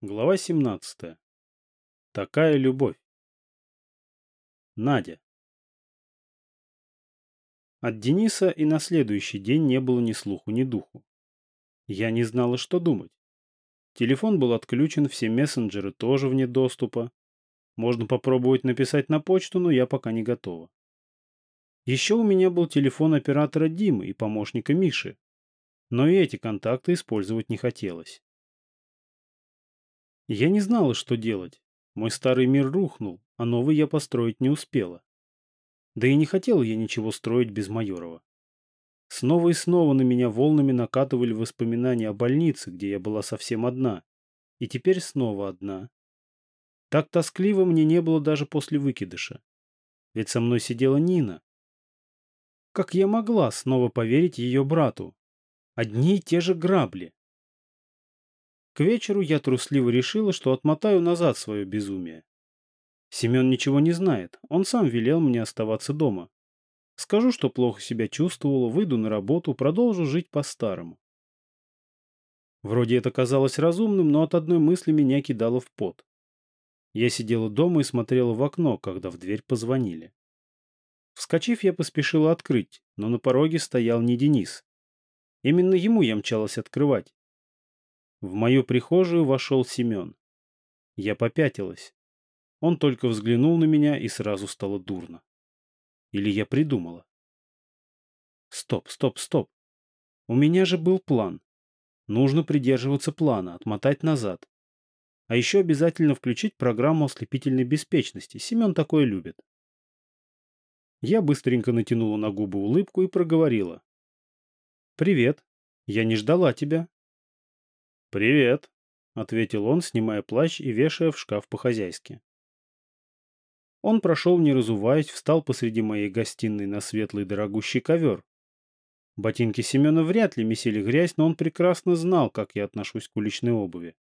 Глава 17. Такая любовь. Надя. От Дениса и на следующий день не было ни слуху, ни духу. Я не знала, что думать. Телефон был отключен, все мессенджеры тоже вне доступа. Можно попробовать написать на почту, но я пока не готова. Еще у меня был телефон оператора Димы и помощника Миши. Но и эти контакты использовать не хотелось. Я не знала, что делать. Мой старый мир рухнул, а новый я построить не успела. Да и не хотела я ничего строить без Майорова. Снова и снова на меня волнами накатывали воспоминания о больнице, где я была совсем одна. И теперь снова одна. Так тоскливо мне не было даже после выкидыша. Ведь со мной сидела Нина. Как я могла снова поверить ее брату? Одни и те же грабли. К вечеру я трусливо решила, что отмотаю назад свое безумие. Семен ничего не знает, он сам велел мне оставаться дома. Скажу, что плохо себя чувствовала, выйду на работу, продолжу жить по-старому. Вроде это казалось разумным, но от одной мысли меня кидало в пот. Я сидела дома и смотрела в окно, когда в дверь позвонили. Вскочив, я поспешила открыть, но на пороге стоял не Денис. Именно ему я мчалась открывать. В мою прихожую вошел Семен. Я попятилась. Он только взглянул на меня и сразу стало дурно. Или я придумала. Стоп, стоп, стоп. У меня же был план. Нужно придерживаться плана, отмотать назад. А еще обязательно включить программу ослепительной беспечности. Семен такое любит. Я быстренько натянула на губы улыбку и проговорила. «Привет. Я не ждала тебя. «Привет», — ответил он, снимая плащ и вешая в шкаф по-хозяйски. Он прошел, не разуваясь, встал посреди моей гостиной на светлый дорогущий ковер. Ботинки Семена вряд ли месили грязь, но он прекрасно знал, как я отношусь к уличной обуви.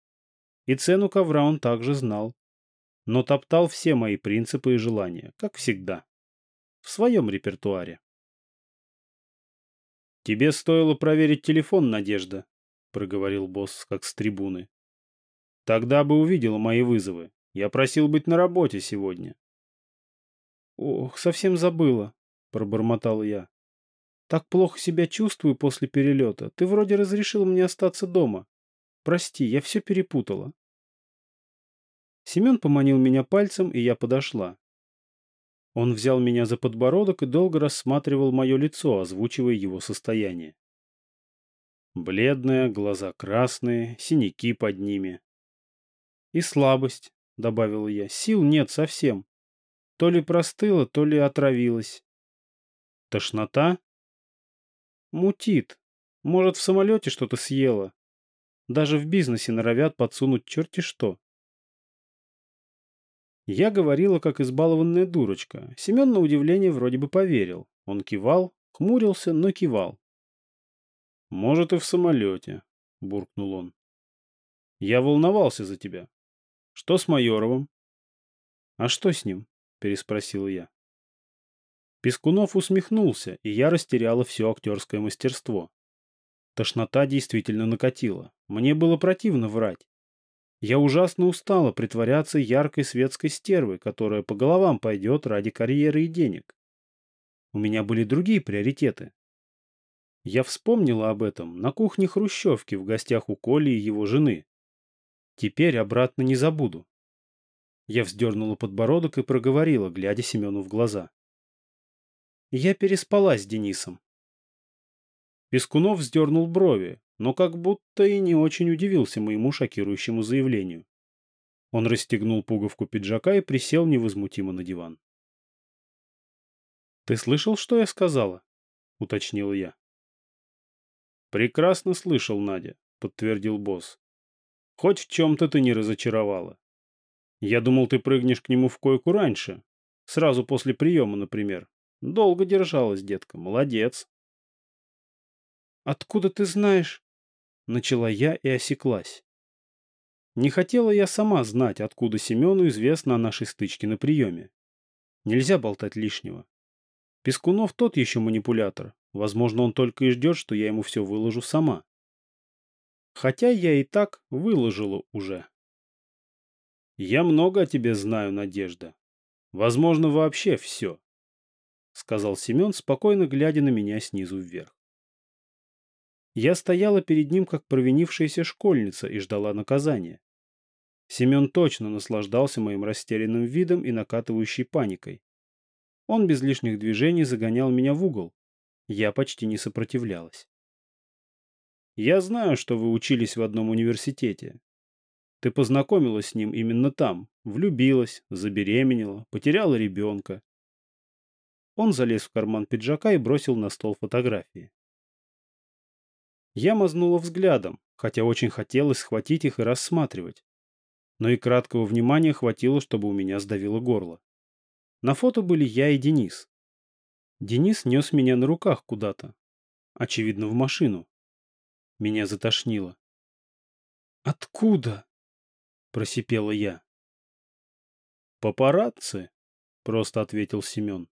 И цену ковра он также знал. Но топтал все мои принципы и желания, как всегда. В своем репертуаре. «Тебе стоило проверить телефон, Надежда», проговорил босс, как с трибуны. Тогда бы увидела мои вызовы. Я просил быть на работе сегодня. Ох, совсем забыла, пробормотал я. Так плохо себя чувствую после перелета. Ты вроде разрешил мне остаться дома. Прости, я все перепутала. Семен поманил меня пальцем, и я подошла. Он взял меня за подбородок и долго рассматривал мое лицо, озвучивая его состояние. Бледная, глаза красные, синяки под ними. И слабость, добавила я, сил нет совсем. То ли простыла, то ли отравилась. Тошнота? Мутит. Может, в самолете что-то съела. Даже в бизнесе норовят подсунуть черти что. Я говорила, как избалованная дурочка. Семен на удивление вроде бы поверил. Он кивал, хмурился, но кивал. «Может, и в самолете», — буркнул он. «Я волновался за тебя. Что с Майоровым?» «А что с ним?» — переспросил я. Пескунов усмехнулся, и я растеряла все актерское мастерство. Тошнота действительно накатила. Мне было противно врать. Я ужасно устала притворяться яркой светской стервой, которая по головам пойдет ради карьеры и денег. У меня были другие приоритеты. Я вспомнила об этом на кухне Хрущевки в гостях у Коли и его жены. Теперь обратно не забуду. Я вздернула подбородок и проговорила, глядя Семену в глаза. Я переспала с Денисом. Пескунов вздернул брови, но как будто и не очень удивился моему шокирующему заявлению. Он расстегнул пуговку пиджака и присел невозмутимо на диван. «Ты слышал, что я сказала?» — уточнил я. «Прекрасно слышал, Надя», — подтвердил босс. «Хоть в чем-то ты не разочаровала. Я думал, ты прыгнешь к нему в койку раньше. Сразу после приема, например. Долго держалась, детка. Молодец». «Откуда ты знаешь?» — начала я и осеклась. Не хотела я сама знать, откуда Семену известно о нашей стычке на приеме. Нельзя болтать лишнего. Пескунов тот еще манипулятор. Возможно, он только и ждет, что я ему все выложу сама. Хотя я и так выложила уже. Я много о тебе знаю, Надежда. Возможно, вообще все, — сказал Семен, спокойно глядя на меня снизу вверх. Я стояла перед ним, как провинившаяся школьница, и ждала наказания. Семен точно наслаждался моим растерянным видом и накатывающей паникой. Он без лишних движений загонял меня в угол. Я почти не сопротивлялась. «Я знаю, что вы учились в одном университете. Ты познакомилась с ним именно там, влюбилась, забеременела, потеряла ребенка». Он залез в карман пиджака и бросил на стол фотографии. Я мазнула взглядом, хотя очень хотелось схватить их и рассматривать. Но и краткого внимания хватило, чтобы у меня сдавило горло. На фото были я и Денис. Денис нес меня на руках куда-то. Очевидно, в машину. Меня затошнило. «Откуда?» — просипела я. «Папарацци», — просто ответил Семен.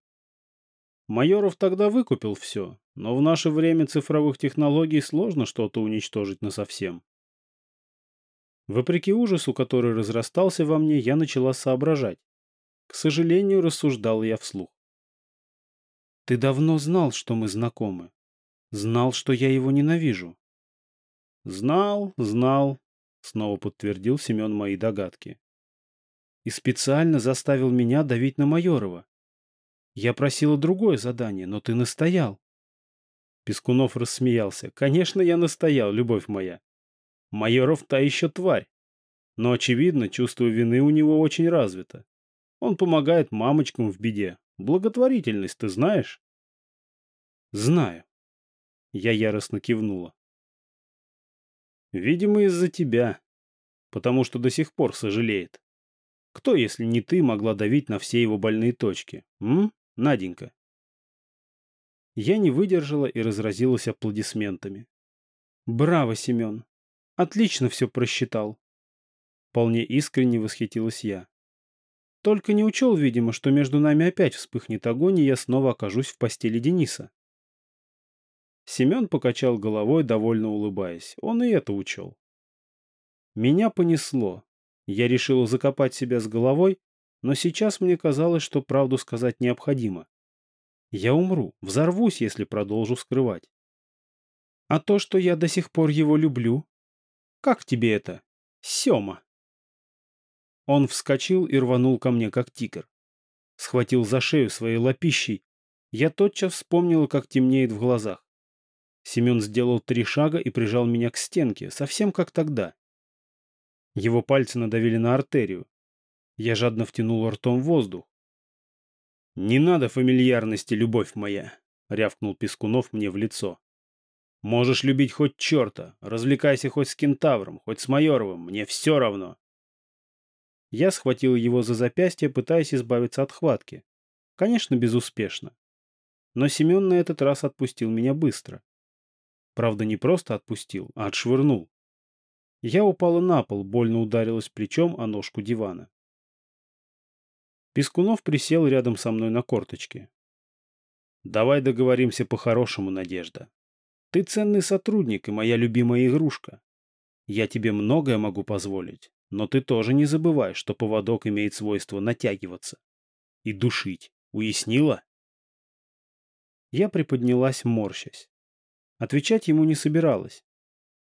Майоров тогда выкупил все, но в наше время цифровых технологий сложно что-то уничтожить насовсем. Вопреки ужасу, который разрастался во мне, я начала соображать. К сожалению, рассуждал я вслух. Ты давно знал, что мы знакомы. Знал, что я его ненавижу. Знал, знал, снова подтвердил Семен мои догадки. И специально заставил меня давить на Майорова. Я просила другое задание, но ты настоял. Пескунов рассмеялся. Конечно, я настоял, любовь моя. Майоров та еще тварь. Но, очевидно, чувство вины у него очень развито. Он помогает мамочкам в беде. Благотворительность, ты знаешь? Знаю. Я яростно кивнула. Видимо, из-за тебя. Потому что до сих пор сожалеет. Кто, если не ты, могла давить на все его больные точки? М? Наденька. Я не выдержала и разразилась аплодисментами. Браво, Семен. Отлично все просчитал. Вполне искренне восхитилась я. Только не учел, видимо, что между нами опять вспыхнет огонь, и я снова окажусь в постели Дениса. Семен покачал головой, довольно улыбаясь. Он и это учел. Меня понесло. Я решила закопать себя с головой, но сейчас мне казалось, что правду сказать необходимо. Я умру, взорвусь, если продолжу скрывать. А то, что я до сих пор его люблю? Как тебе это, Сема? Он вскочил и рванул ко мне, как тигр. Схватил за шею своей лапищей. Я тотчас вспомнила, как темнеет в глазах. Семен сделал три шага и прижал меня к стенке, совсем как тогда. Его пальцы надавили на артерию. Я жадно втянул ртом воздух. «Не надо фамильярности, любовь моя!» — рявкнул Пескунов мне в лицо. «Можешь любить хоть черта, развлекайся хоть с кентавром, хоть с Майоровым, мне все равно. Я схватил его за запястье, пытаясь избавиться от хватки. Конечно, безуспешно. Но Семен на этот раз отпустил меня быстро. Правда, не просто отпустил, а отшвырнул. Я упала на пол, больно ударилась плечом о ножку дивана. Пескунов присел рядом со мной на корточке. «Давай договоримся по-хорошему, Надежда. Ты ценный сотрудник и моя любимая игрушка. Я тебе многое могу позволить, но ты тоже не забывай, что поводок имеет свойство натягиваться и душить. Уяснила? Я приподнялась, морщась. Отвечать ему не собиралась.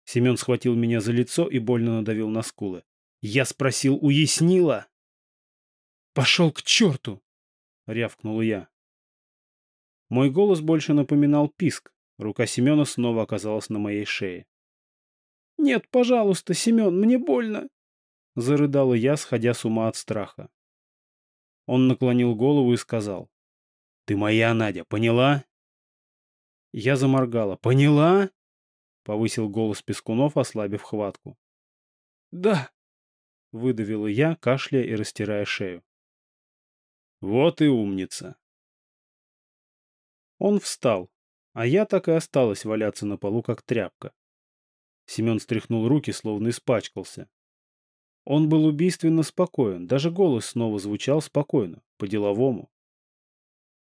Семен схватил меня за лицо и больно надавил на скулы. Я спросил, уяснила? «Пошел к черту!» — рявкнула я. Мой голос больше напоминал писк. Рука Семена снова оказалась на моей шее. «Нет, пожалуйста, Семен, мне больно!» — зарыдала я, сходя с ума от страха. Он наклонил голову и сказал. «Ты моя Надя, поняла?» Я заморгала. «Поняла?» — повысил голос Пескунов, ослабив хватку. «Да!» — выдавила я, кашляя и растирая шею. «Вот и умница!» Он встал, а я так и осталась валяться на полу, как тряпка. Семен стряхнул руки, словно испачкался. Он был убийственно спокоен, даже голос снова звучал спокойно, по-деловому.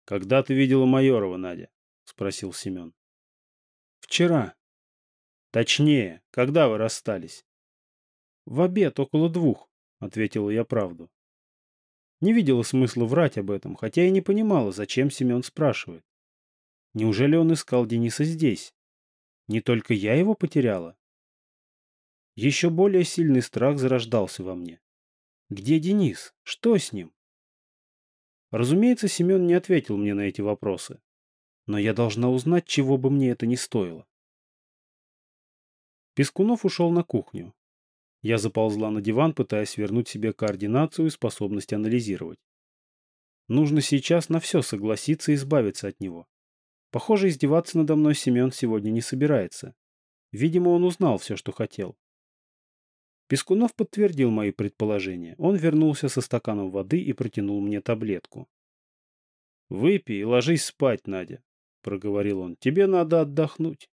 «Когда ты видела Майорова, Надя?» — спросил Семен. «Вчера». «Точнее, когда вы расстались?» «В обед, около двух. — ответила я правду. Не видела смысла врать об этом, хотя и не понимала, зачем Семен спрашивает. Неужели он искал Дениса здесь? Не только я его потеряла? Еще более сильный страх зарождался во мне. Где Денис? Что с ним? Разумеется, Семен не ответил мне на эти вопросы. Но я должна узнать, чего бы мне это ни стоило. Пескунов ушел на кухню. Я заползла на диван, пытаясь вернуть себе координацию и способность анализировать. Нужно сейчас на все согласиться и избавиться от него. Похоже, издеваться надо мной Семен сегодня не собирается. Видимо, он узнал все, что хотел. Пескунов подтвердил мои предположения. Он вернулся со стаканом воды и протянул мне таблетку. «Выпей и ложись спать, Надя», — проговорил он. «Тебе надо отдохнуть».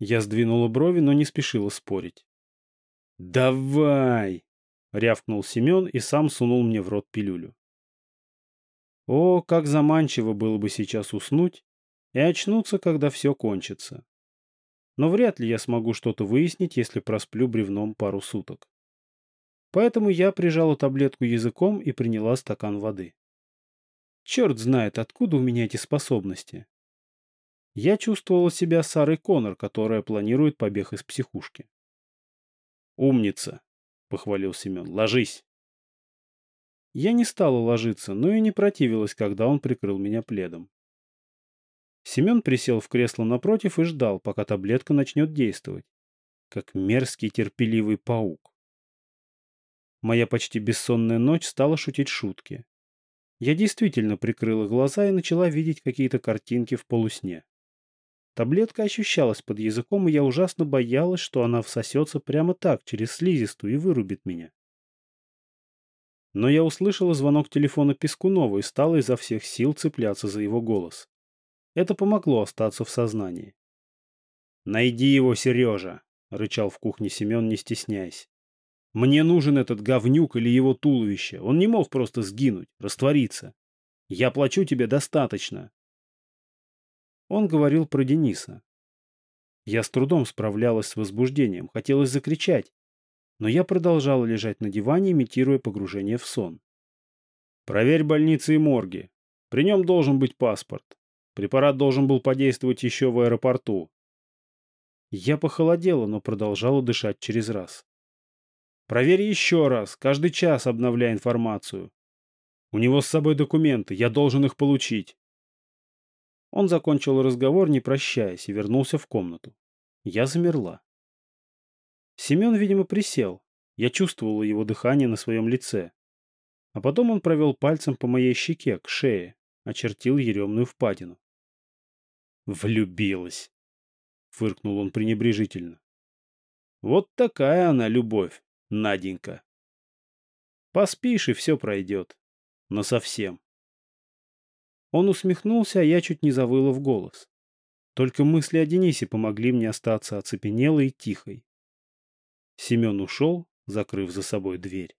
Я сдвинула брови, но не спешила спорить. «Давай!» — рявкнул Семен и сам сунул мне в рот пилюлю. О, как заманчиво было бы сейчас уснуть и очнуться, когда все кончится. Но вряд ли я смогу что-то выяснить, если просплю бревном пару суток. Поэтому я прижала таблетку языком и приняла стакан воды. Черт знает, откуда у меня эти способности. Я чувствовала себя Сарой Коннор, которая планирует побег из психушки. «Умница!» — похвалил Семен. «Ложись!» Я не стала ложиться, но и не противилась, когда он прикрыл меня пледом. Семен присел в кресло напротив и ждал, пока таблетка начнет действовать. Как мерзкий терпеливый паук. Моя почти бессонная ночь стала шутить шутки. Я действительно прикрыла глаза и начала видеть какие-то картинки в полусне. Таблетка ощущалась под языком, и я ужасно боялась, что она всосется прямо так, через слизистую, и вырубит меня. Но я услышала звонок телефона Пескунова и стала изо всех сил цепляться за его голос. Это помогло остаться в сознании. «Найди его, Сережа!» — рычал в кухне Семен, не стесняясь. «Мне нужен этот говнюк или его туловище. Он не мог просто сгинуть, раствориться. Я плачу тебе достаточно». Он говорил про Дениса. Я с трудом справлялась с возбуждением, хотелось закричать, но я продолжала лежать на диване, имитируя погружение в сон. «Проверь больницы и морги. При нем должен быть паспорт. Препарат должен был подействовать еще в аэропорту». Я похолодела, но продолжала дышать через раз. «Проверь еще раз, каждый час обновляй информацию. У него с собой документы, я должен их получить». Он закончил разговор, не прощаясь, и вернулся в комнату. Я замерла. Семен, видимо, присел. Я чувствовала его дыхание на своем лице. А потом он провел пальцем по моей щеке, к шее, очертил еремную впадину. «Влюбилась!» — фыркнул он пренебрежительно. «Вот такая она любовь, Наденька. Поспишь, и все пройдет. Но совсем». Он усмехнулся, а я чуть не завыла в голос. Только мысли о Денисе помогли мне остаться оцепенелой и тихой. Семен ушел, закрыв за собой дверь.